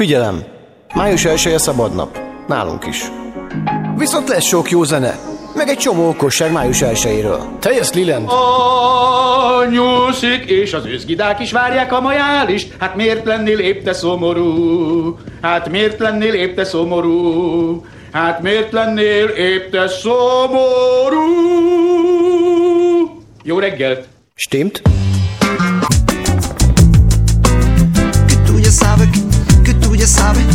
Figyelem! Május 1 szabad nap. Nálunk is. Viszont lesz sok jó zene. Meg egy csomó okosság május 1-éről. Teljes Liland! A nyúszik és az őzgidák is várják a majálist. Hát miért lennél épp te szomorú? Hát miért lennél épp te szomorú? Hát miért lennél épp te szomorú? Jó reggelt! Stimmt? Sabes, que tú ya sabes,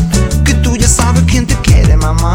que tú ya sabes quién te quiere, mamá.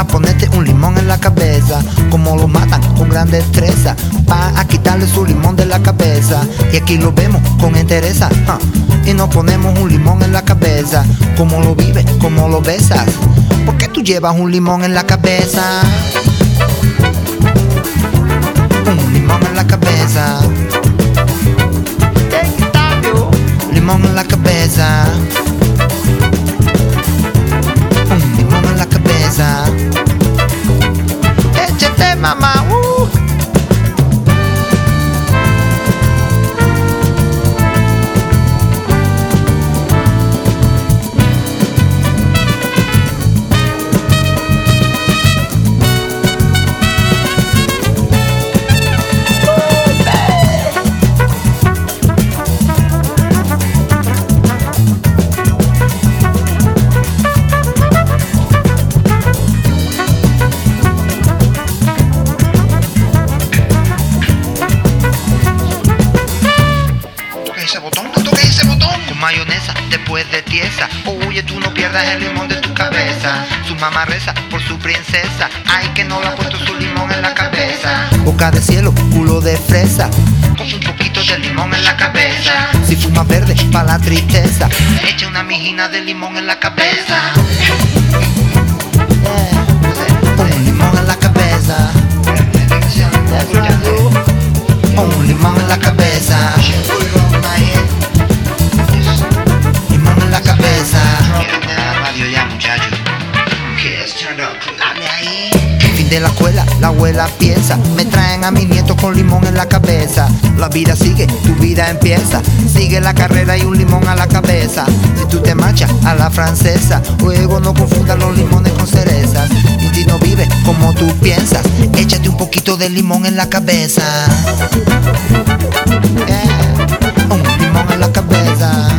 A ponerte un limón en la cabeza. Como lo matan con gran destreza, van a quitarle su limón de la cabeza. Y aquí lo vemos con entereza. Y nos ponemos un limón en la cabeza. Como lo vives, como lo besas. ¿Por qué tú llevas un limón en la cabeza? Un limón en la cabeza. Limón en la cabeza. Un limón en la cabeza. Échate, mamá. De tiesa. Oye, tú no pierdas el limón de tu cabeza. Su mamá reza por su princesa. Ay, que no le ha puesto su limón en la cabeza. Boca de cielo, culo de fresa. Con un poquito de limón en la cabeza. Si fumas verde, pa' la tristeza. Echa una mijina de limón en la cabeza. Un limón en la cabeza. Un limón en la cabeza. De la escuela, la abuela piensa. Me traen a mi nieto con limón en la cabeza. La vida sigue, tu vida empieza. Sigue la carrera y un limón a la cabeza. Si tú te marchas a la francesa, luego no confundas los limones con cerezas. Y si no vives como tú piensas, échate un poquito de limón en la cabeza. Yeah. Un limón en la cabeza.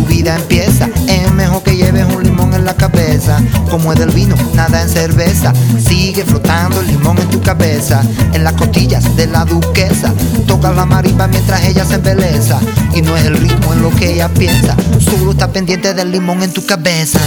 tu vida empieza. Es mejor que lleves un limón en la cabeza. Como es del vino, nada en cerveza. Sigue flotando el limón en tu cabeza. En las costillas de la duquesa. Toca la marimba mientras ella se embeleza. Y no es el ritmo en lo que ella piensa. Solo está pendiente del limón en tu cabeza.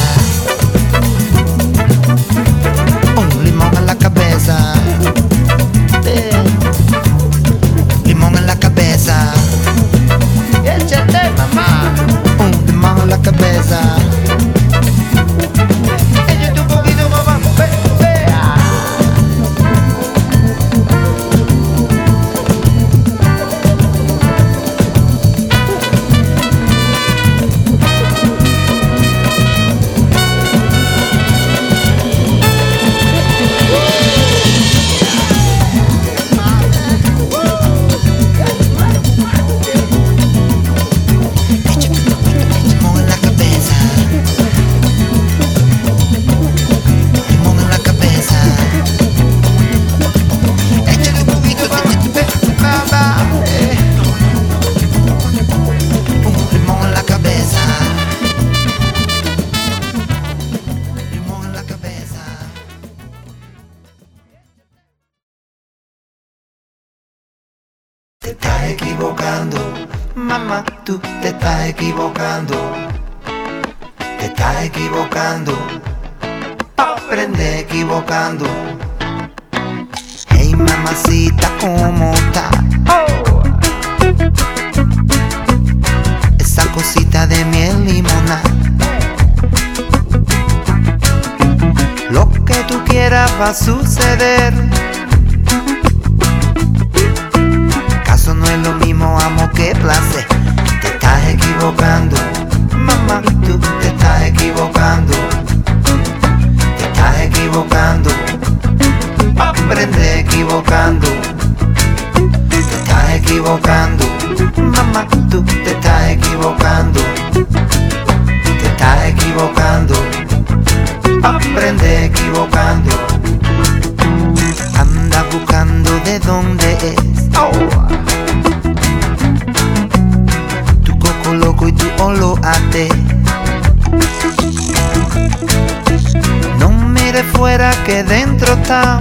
de fuera que dentro está.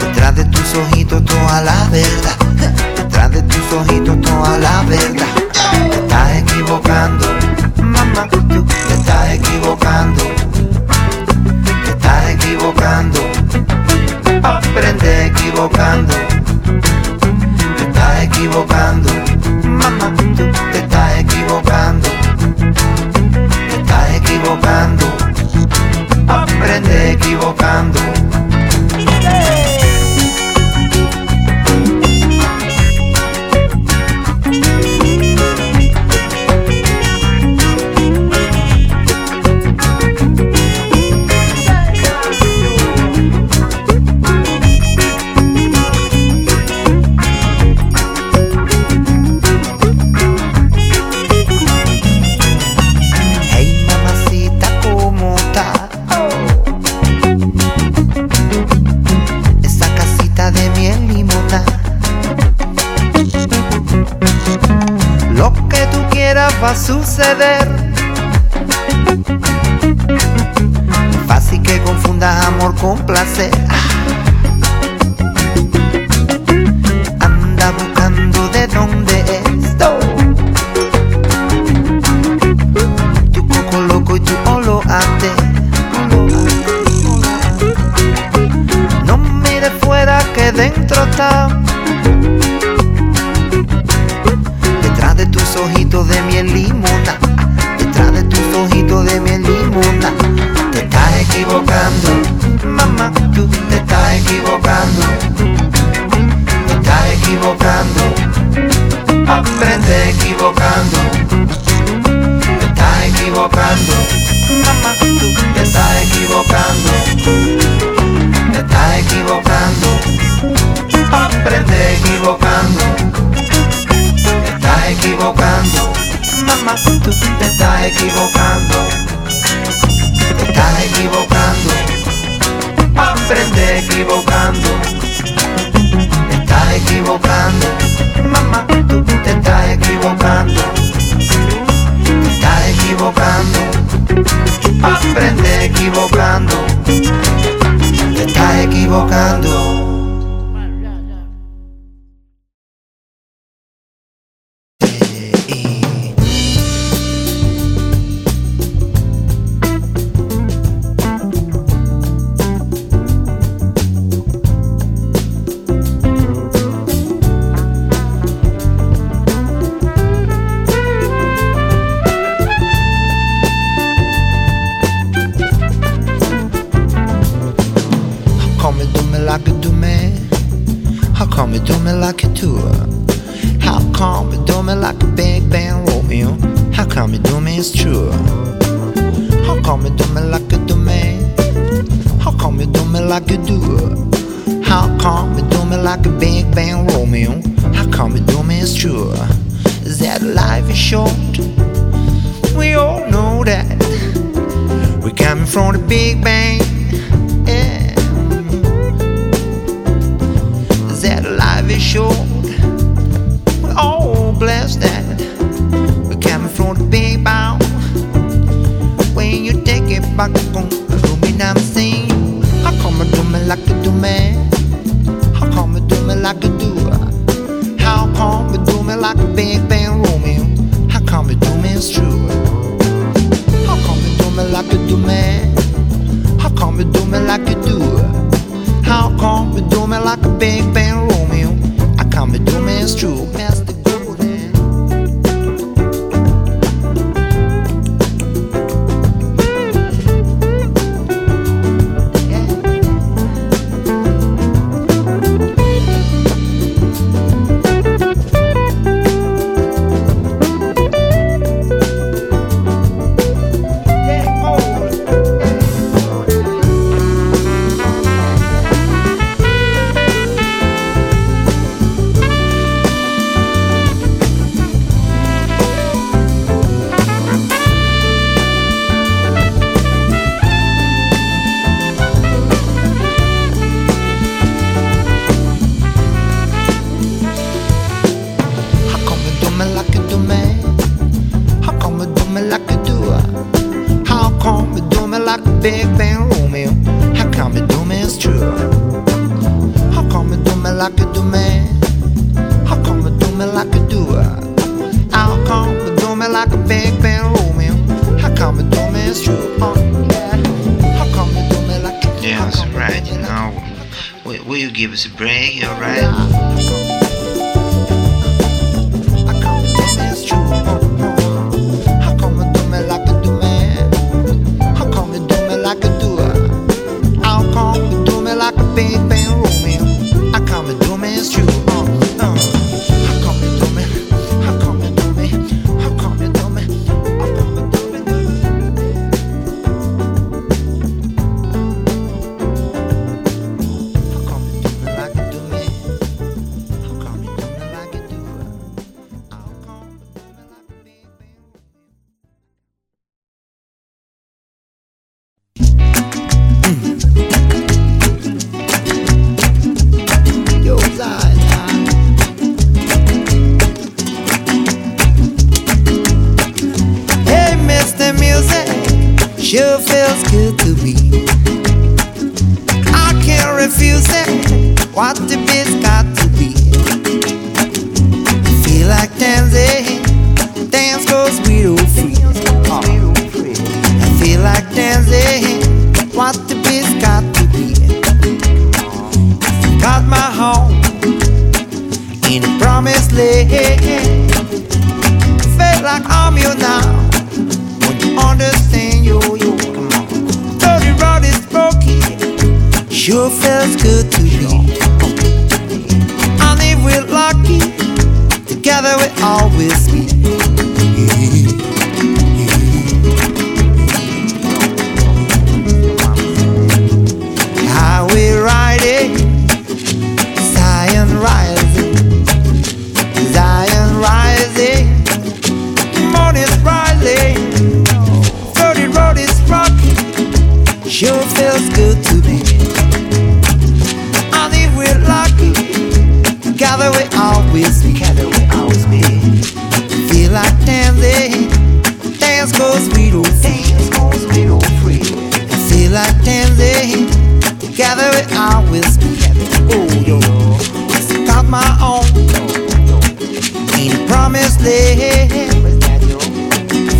Detrás de tus ojitos toda la verdad. Detrás de tus ojitos toda la verdad. Te estás equivocando, mamá, tú te estás equivocando. Te estás equivocando. Aprende equivocando. Te estás equivocando, mamá, tú te estás equivocando equivocando, aprende equivocando. suceder. Fácil que confunda amor con placer. like you do? How come you do me like Big Bang Romeo? How come you do me as true? How come you do me like you do me? How come you do me like you do it? How come you do me like a Big Bang Romeo? How come you do me it's true? Oh, yeah. How come you do me like you? Yeah, that's right. You know, will, will you give us a break? All right. Yeah. together it always be happy. Oh, yo, I got my own. Ain't a promised land.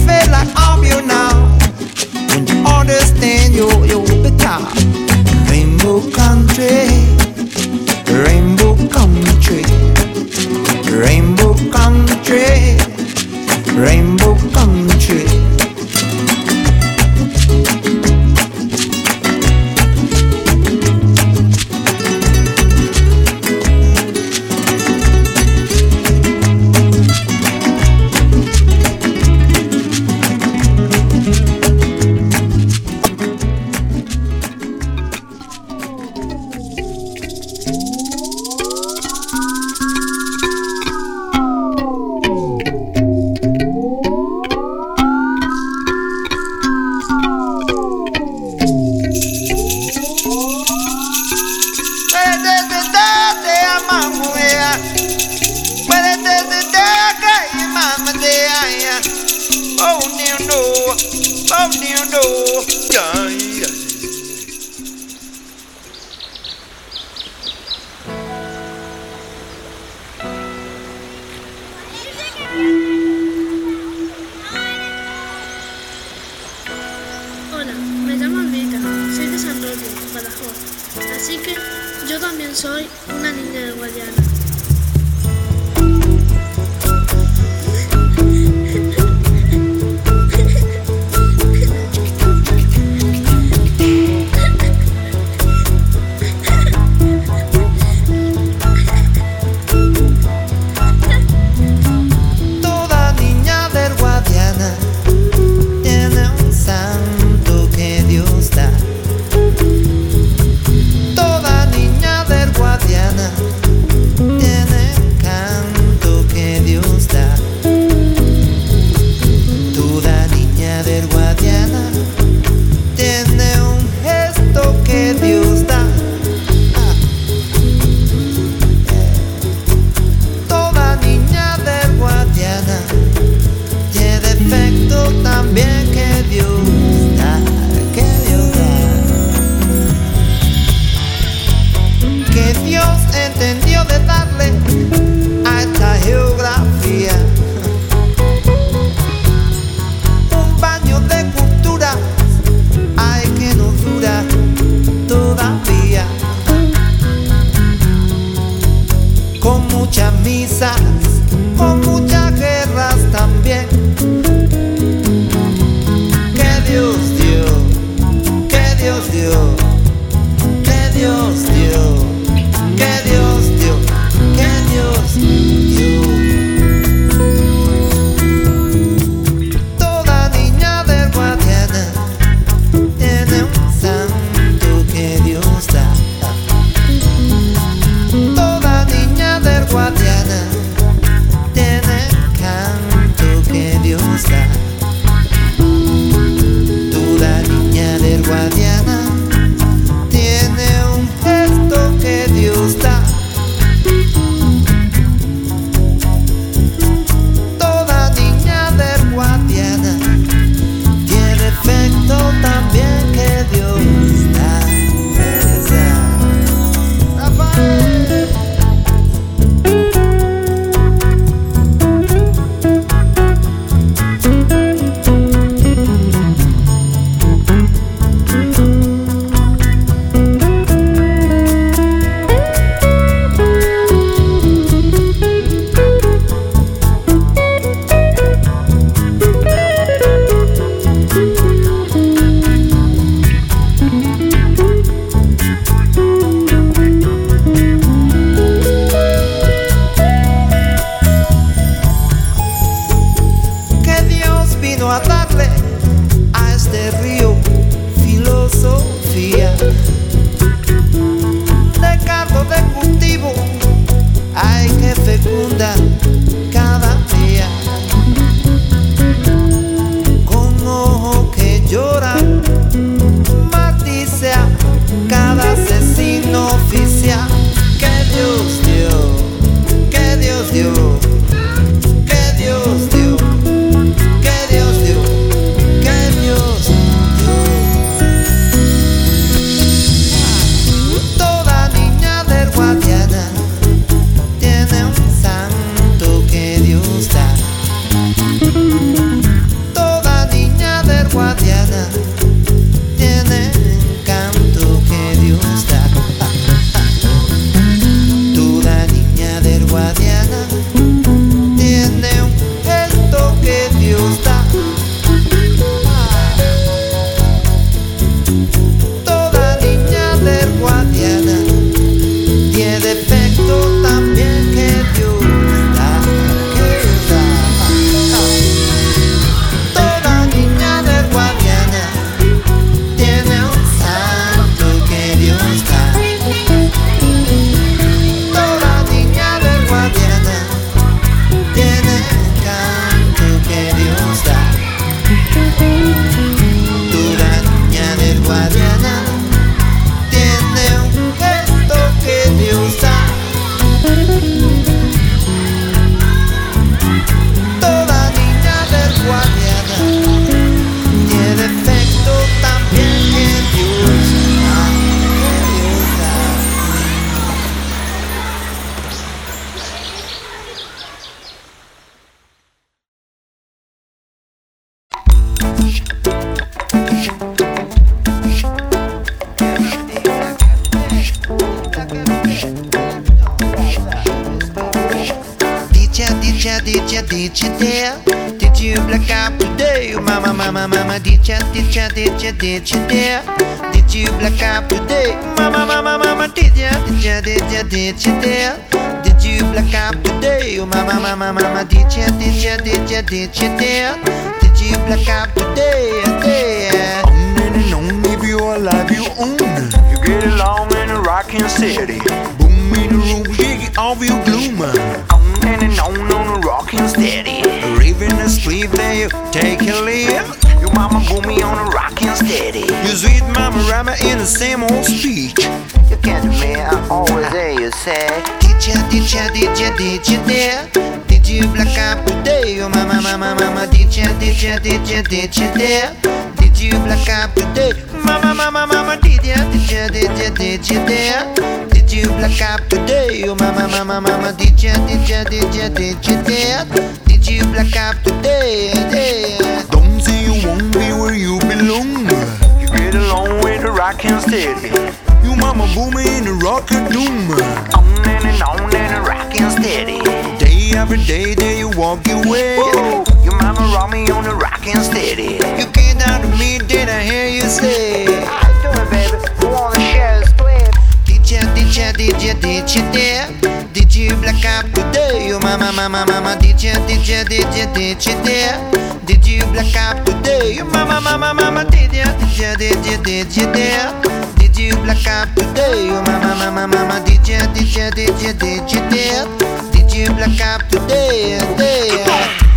Feel like I'm you now. When you understand, yo, yo, become rainbow country. Mama, mama Did ya, did ya, did ya, did ya dare? Did you black out today? Oh mama, mama, mama Did ya, did ya, did ya, did ya dare? Did you black out today? There? Don't say you won't be where you belong. You get along with the rockin' steady. Your mama booming in the rocket doom. On and on and a rockin' steady. Day after day, day you walk your way. Your mama rock me on the rockin' steady. You came down to me, did I hear you say? DJ, DJ, DJ, Black Up today. You mama, mama, mama, DJ, DJ, DJ, DJ, DJ, Black Up today. You mama, mama, mama, DJ, DJ, DJ, DJ, Black Up today. You mama, mama, mama, DJ, DJ, DJ, DJ, DJ, Black Up today, today.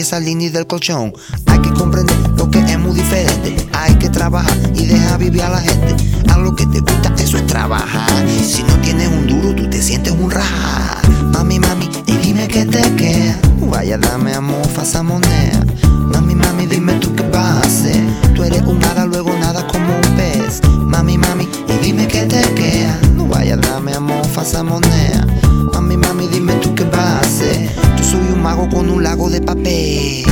Quieres salir del colchón. Hay que comprender lo que es muy diferente. Hay que trabajar y dejar vivir a la gente. A lo que te gusta eso es trabajar. Si no tienes un duro tú te sientes un raja Mami, mami, y dime qué te queda. Vaya, dame amor, falsa moneda. Mami, mami, dime tú qué vas a hacer. Tú eres un hada, luego nada como un pez. Mami, mami, y dime qué te queda. Vaya, dame amor, falsa moneda mago con un lago de papel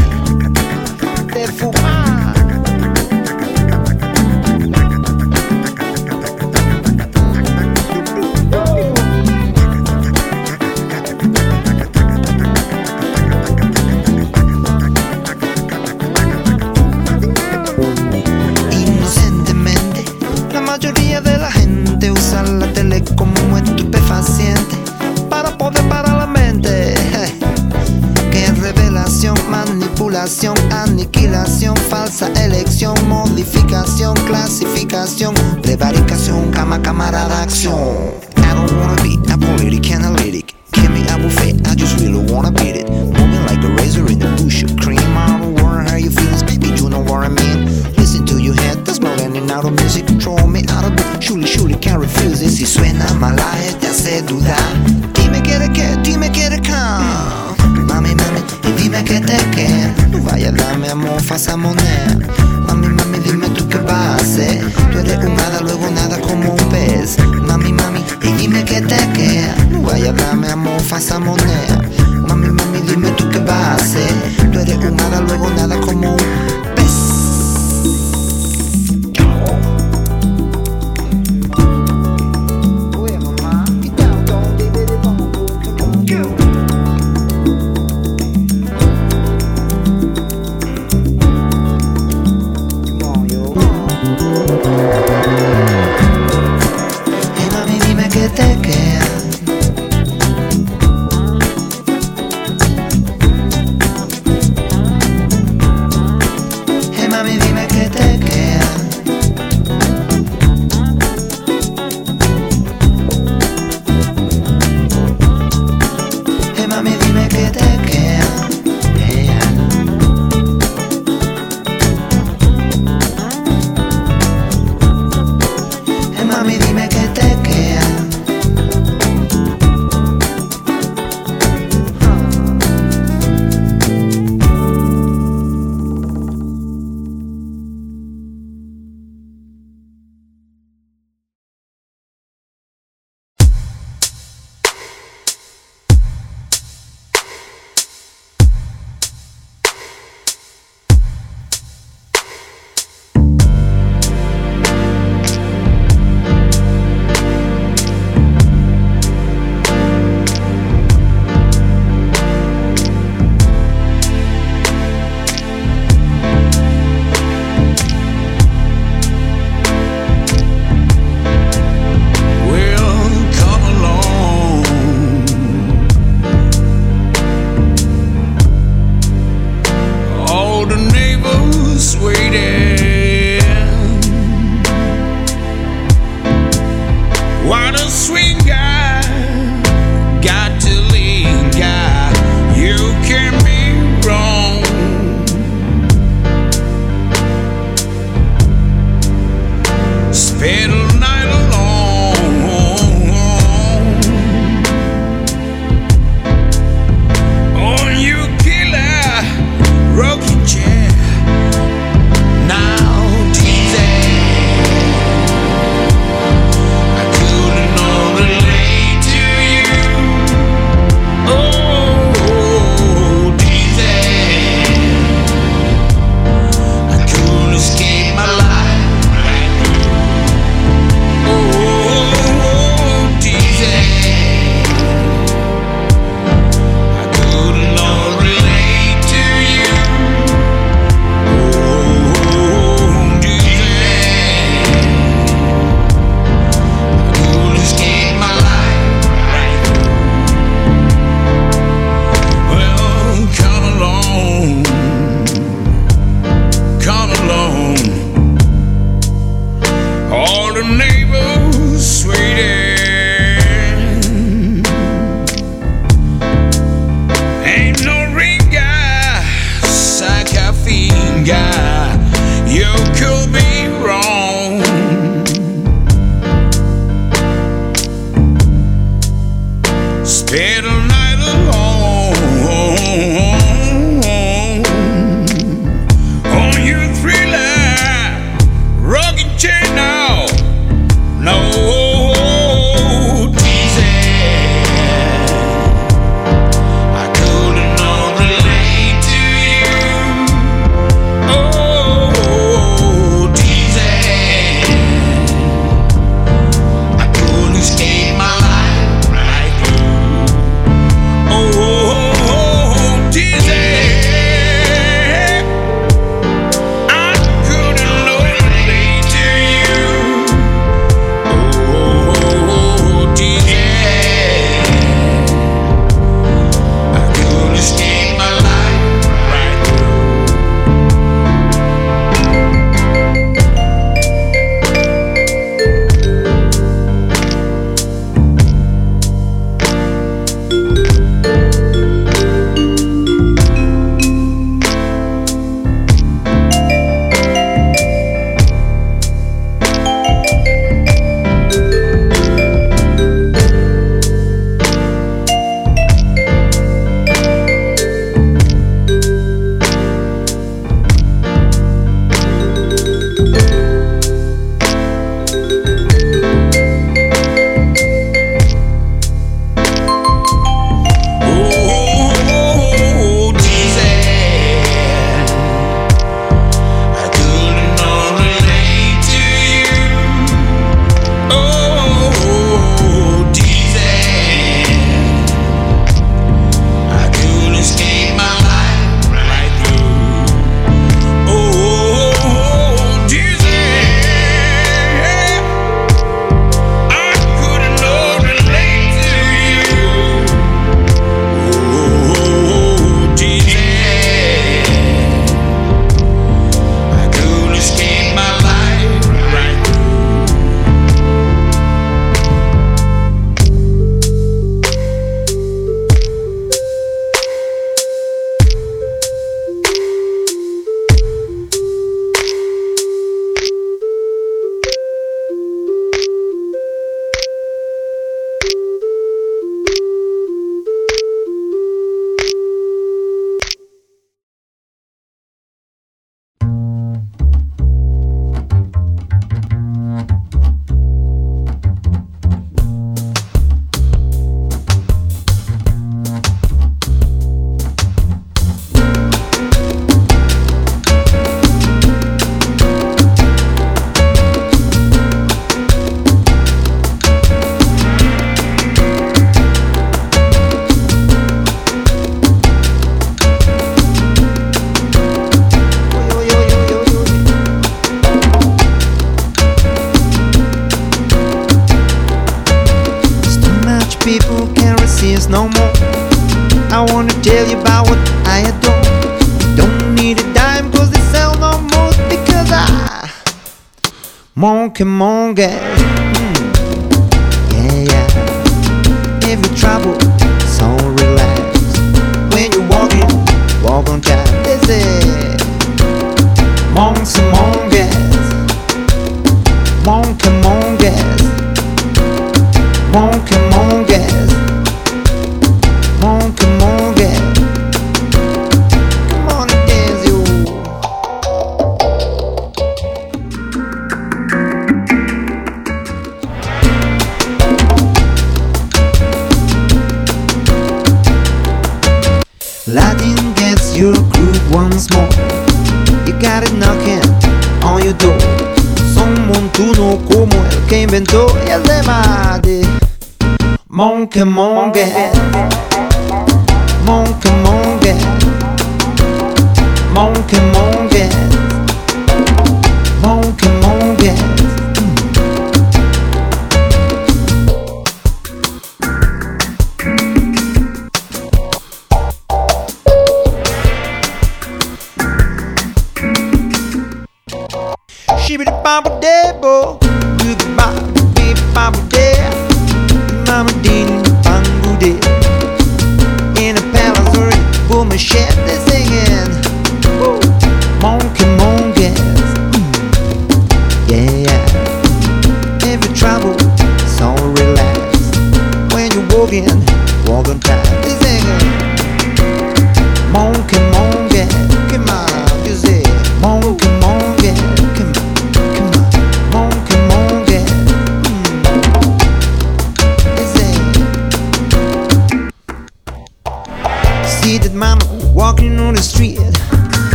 bobble debo. Do the bop, bop, bobble debo.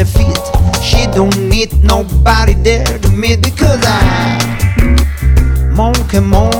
her feet. She don't need nobody there to meet because I. Monkey, monkey.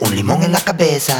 un limón en la cabeza.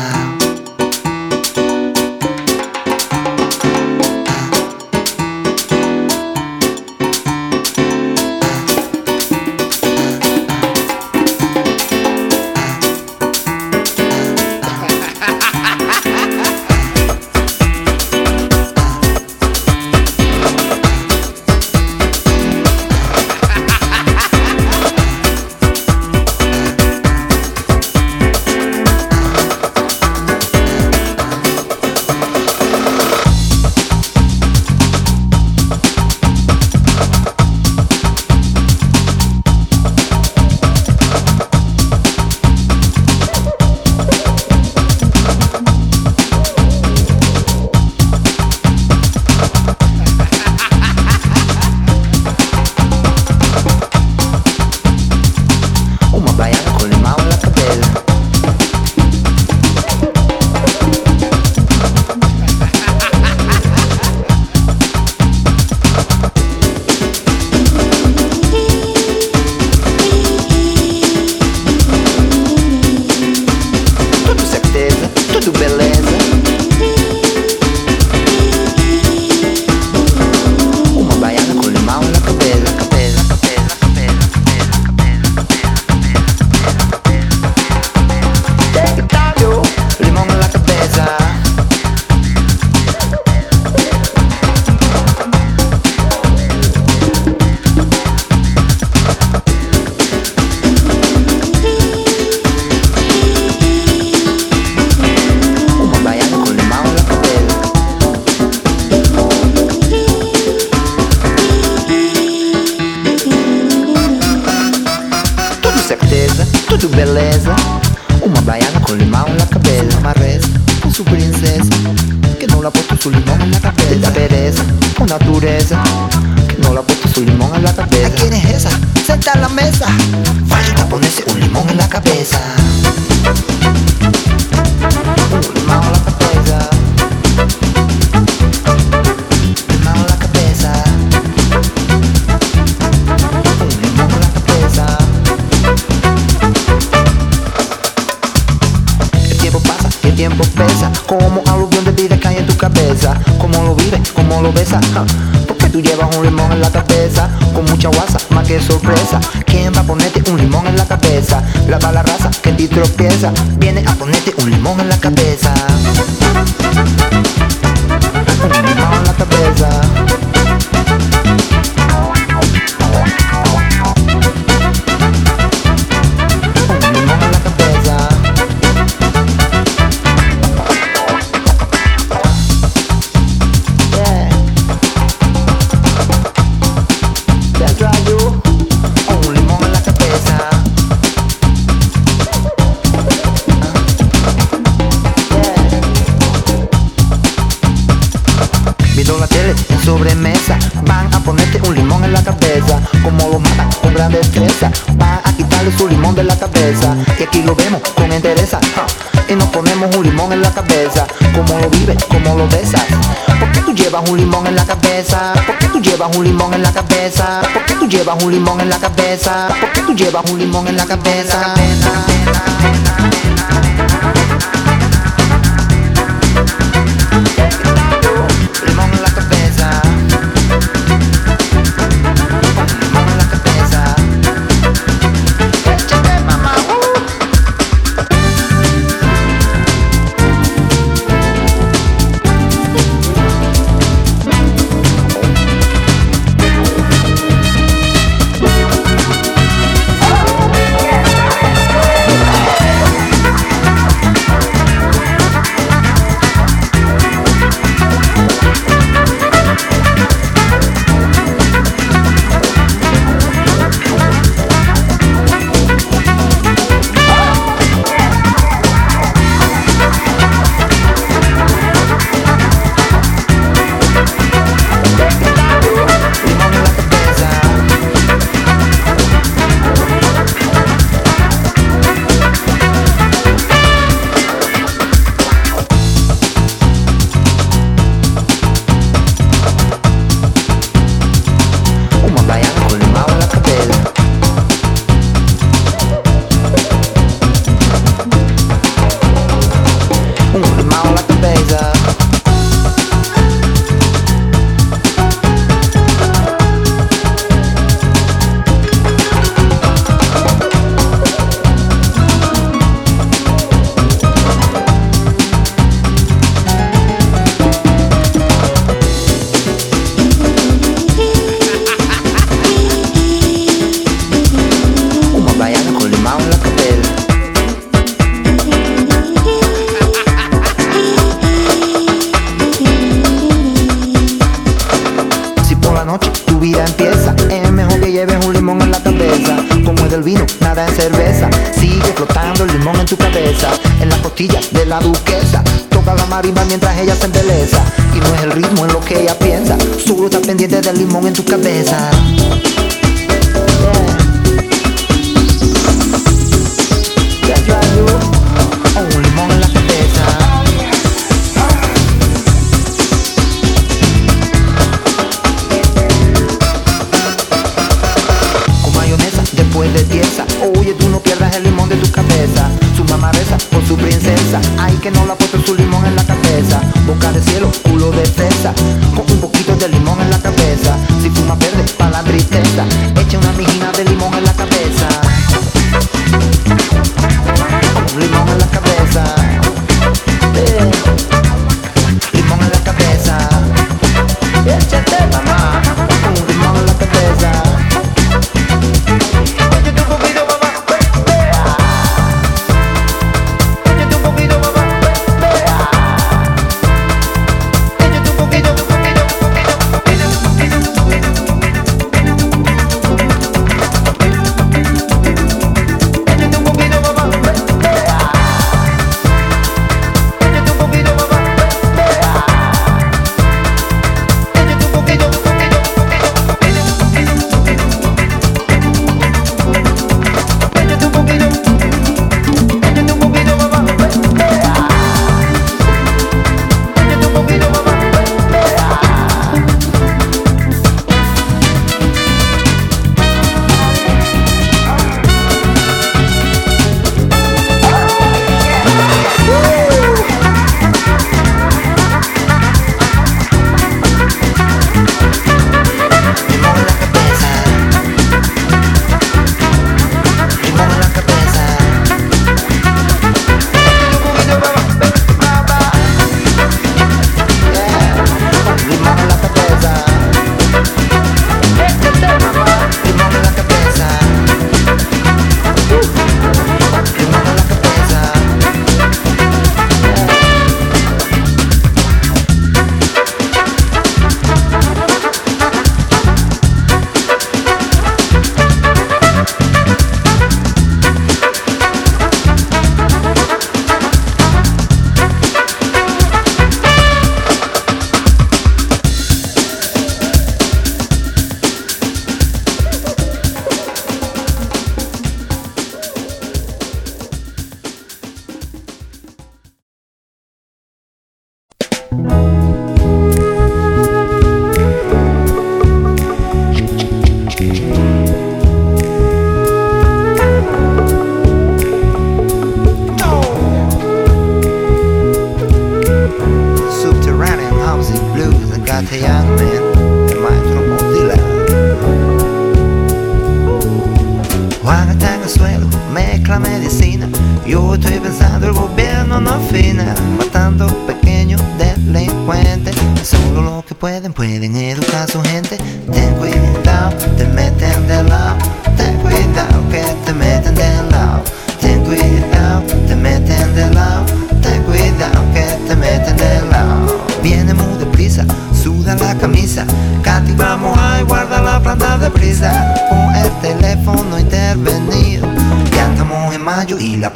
en la cabeza? ¿Por qué tú llevas un limón en la cabeza? ¿Por qué tú llevas un limón en la cabeza? ¿Por qué tú llevas un limón en la cabeza? cabeza, cabeza, cabeza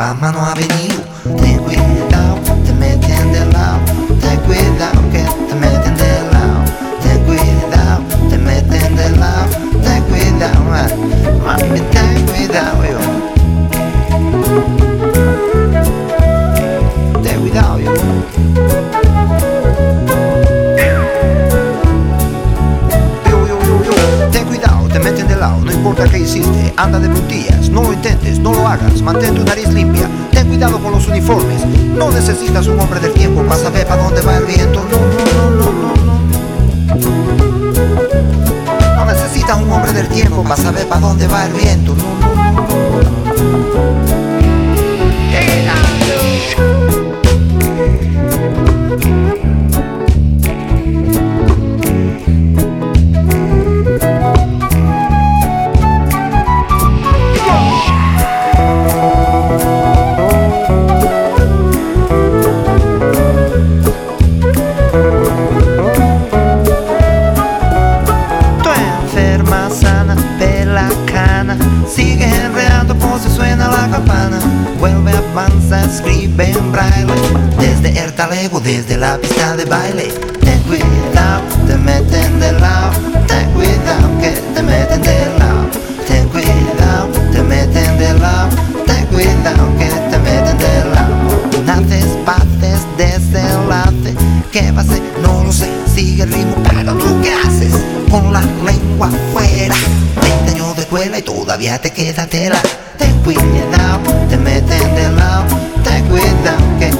mayo tela y todavía te queda tela. Ten cuidado, te meten de lado, ten cuidado que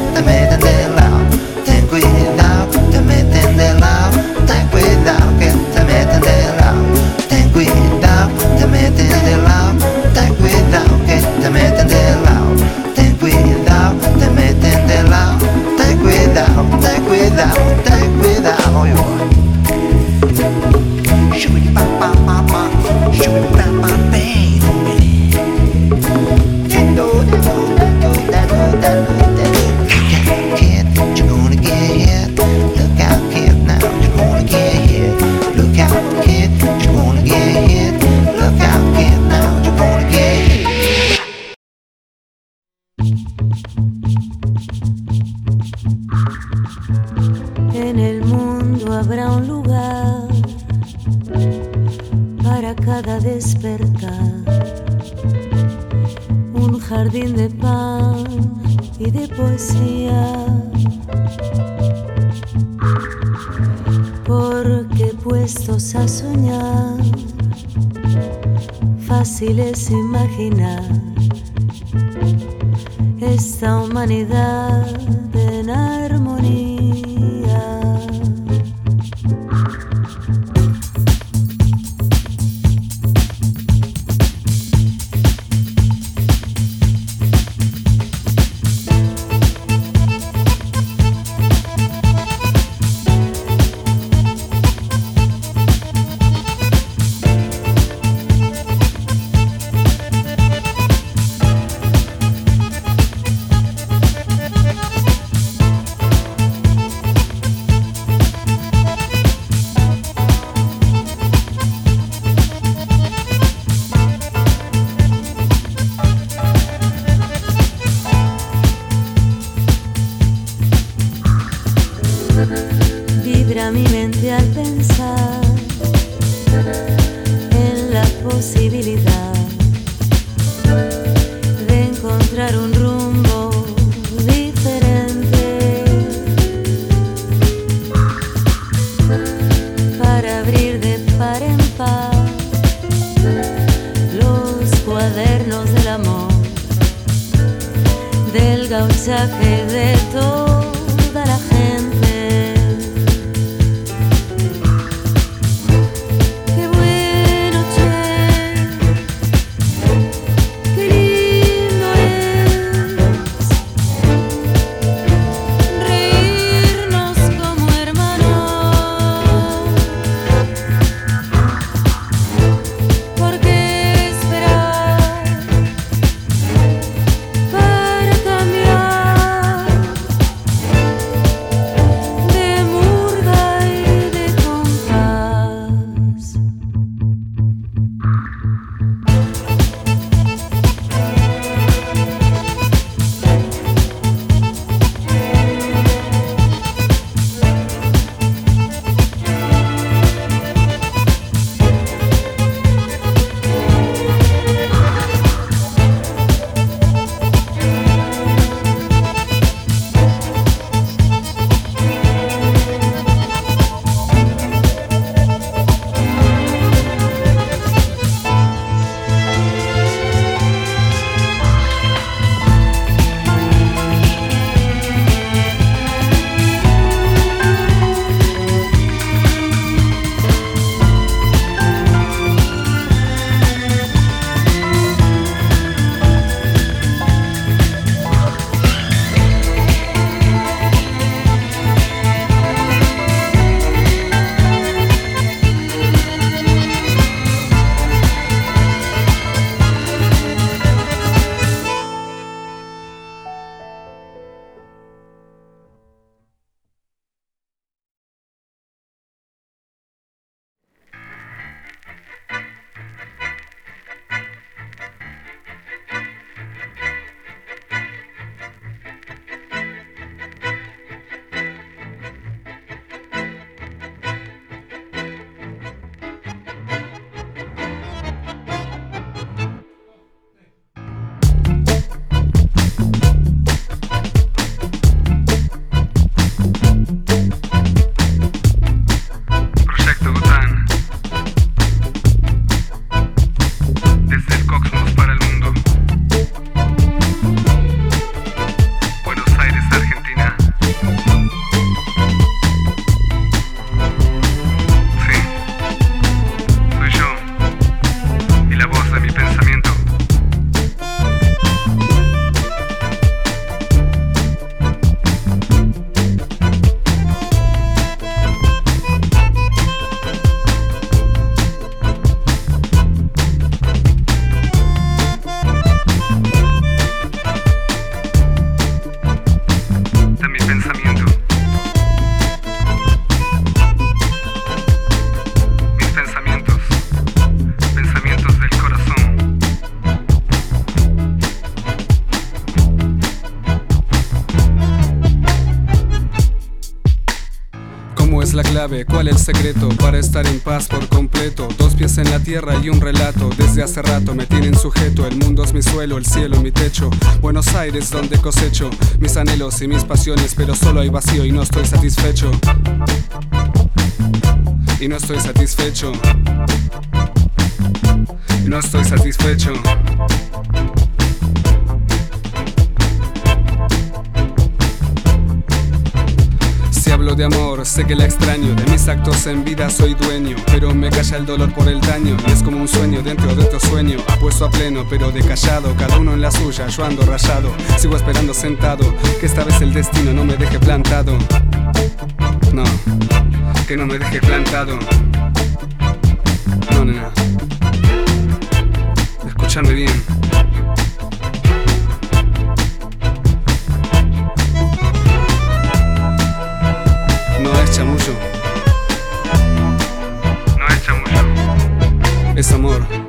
pasaje de para estar en paz por completo? Dos pies en la tierra y un relato. Desde hace rato me tienen sujeto. El mundo es mi suelo, el cielo mi techo. Buenos Aires donde cosecho mis anhelos y mis pasiones, pero solo hay vacío y no estoy satisfecho. Y no estoy satisfecho. Y no estoy satisfecho. De amor, sé que la extraño. De mis actos en vida soy dueño. Pero me calla el dolor por el daño. Y es como un sueño dentro de otro sueño. Apuesto a pleno, pero de callado. Cada uno en la suya, yo ando rayado. Sigo esperando sentado. Que esta vez el destino no me deje plantado. No, que no me deje plantado. No, nena. Escúchame bien. Chamullo.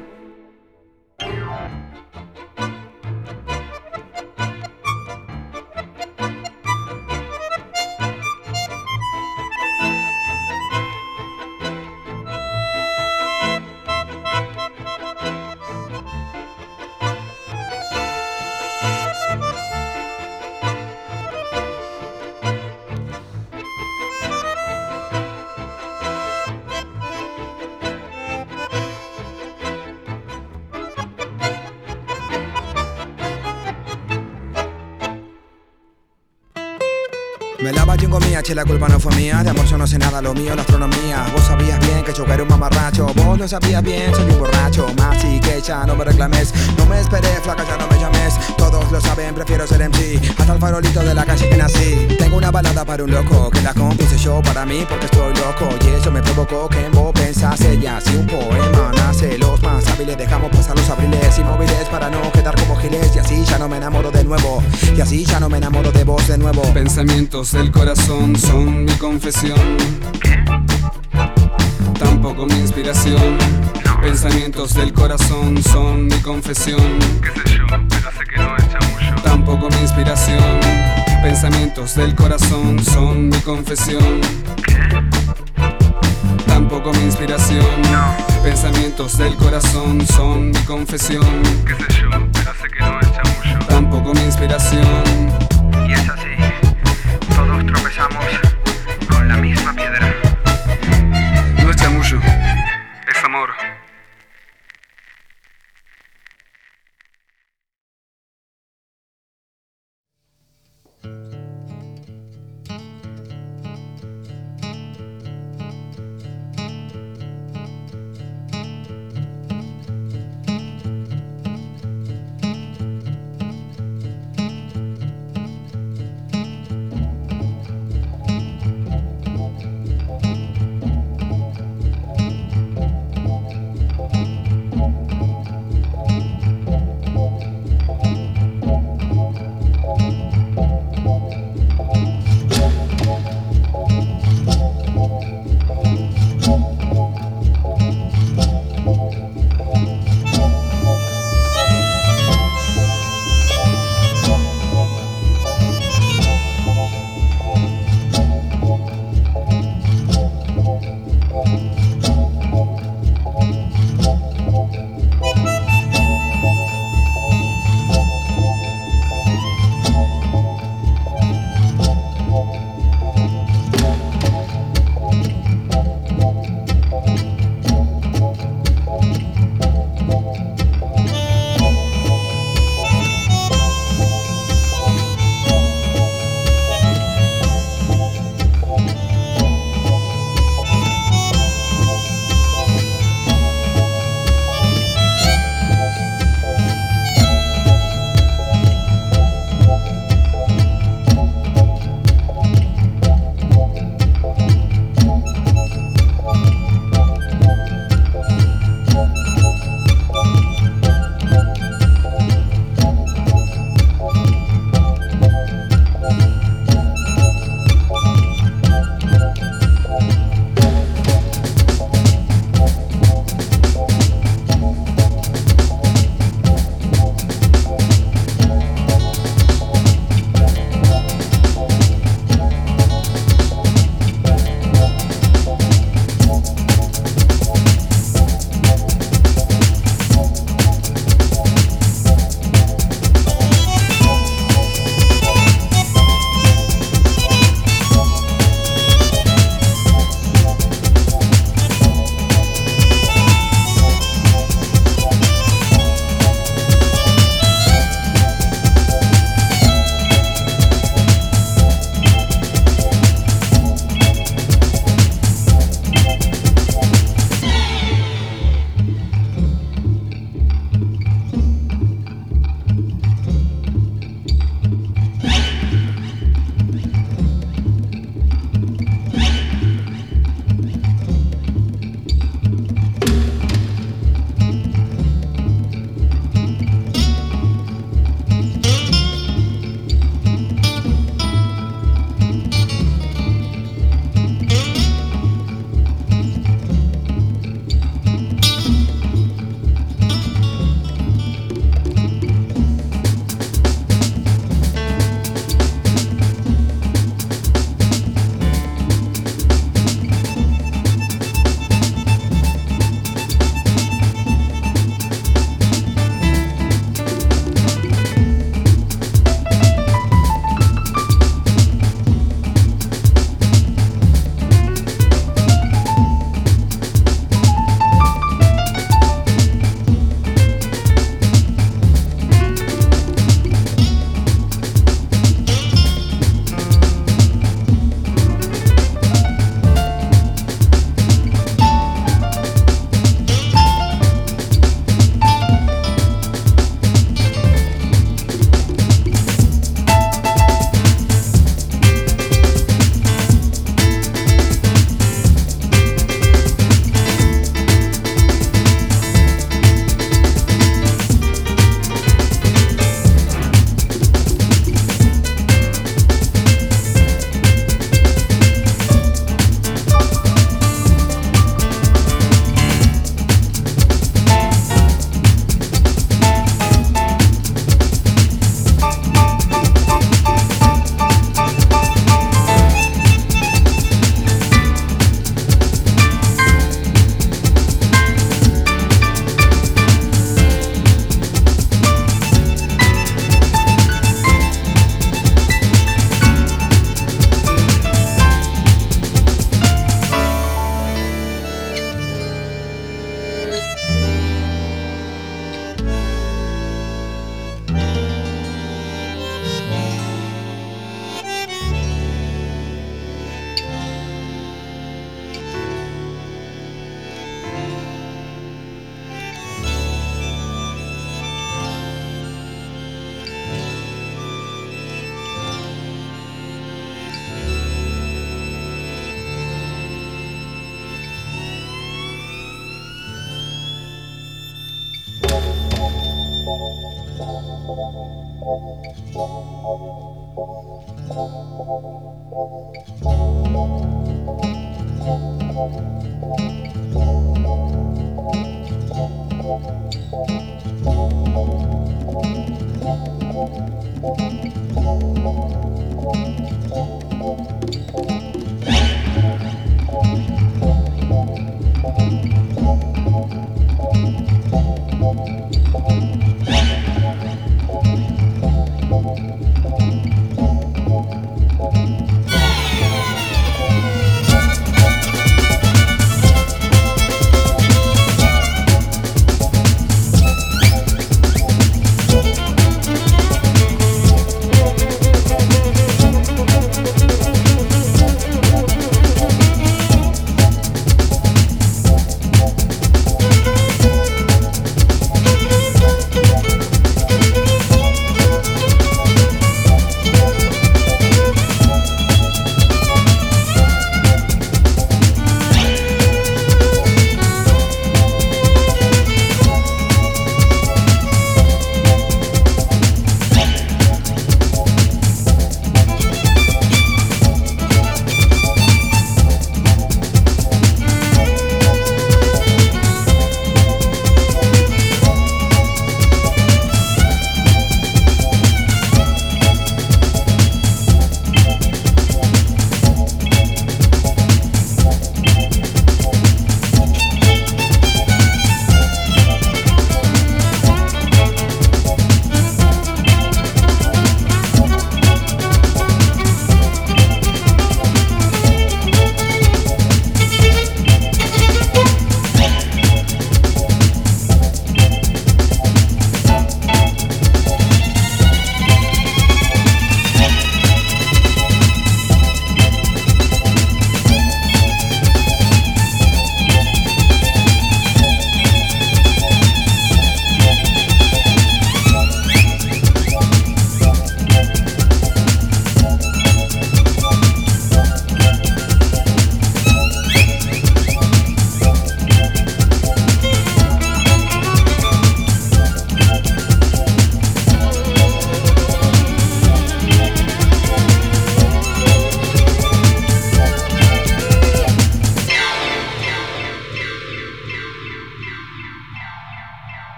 Me lava chingo mía, che, la culpa no fue mía. De amor yo no sé nada, lo mío la astronomía. Vos sabías bien que yo era un mamarracho. Vos lo sabías bien, soy un borracho. Más y que ya no me reclames. No me esperé, flaca, ya no me llames. Todos lo saben, prefiero ser MC. Hasta el farolito de la calle que nací. Tengo una balada para un loco. Que la compuse yo para mí porque estoy loco. Y eso me provocó que en vos pensase ya. Si un poema nace, los más hábiles dejamos pasar los abriles inmóviles para no quedar como giles. Y así ya no me enamoro de nuevo. Y así ya no me enamoro de vos de nuevo. Pensamientos del corazón son mi confesión. Tampoco mi inspiración. Pensamientos del corazón son mi confesión. Tampoco mi inspiración. Pensamientos del corazón son mi confesión. Tampoco mi inspiración. Pensamientos del corazón son mi confesión. Tampoco mi inspiración. Y es así, todos tropezamos con la misma piedra. No es chamullo, es amor.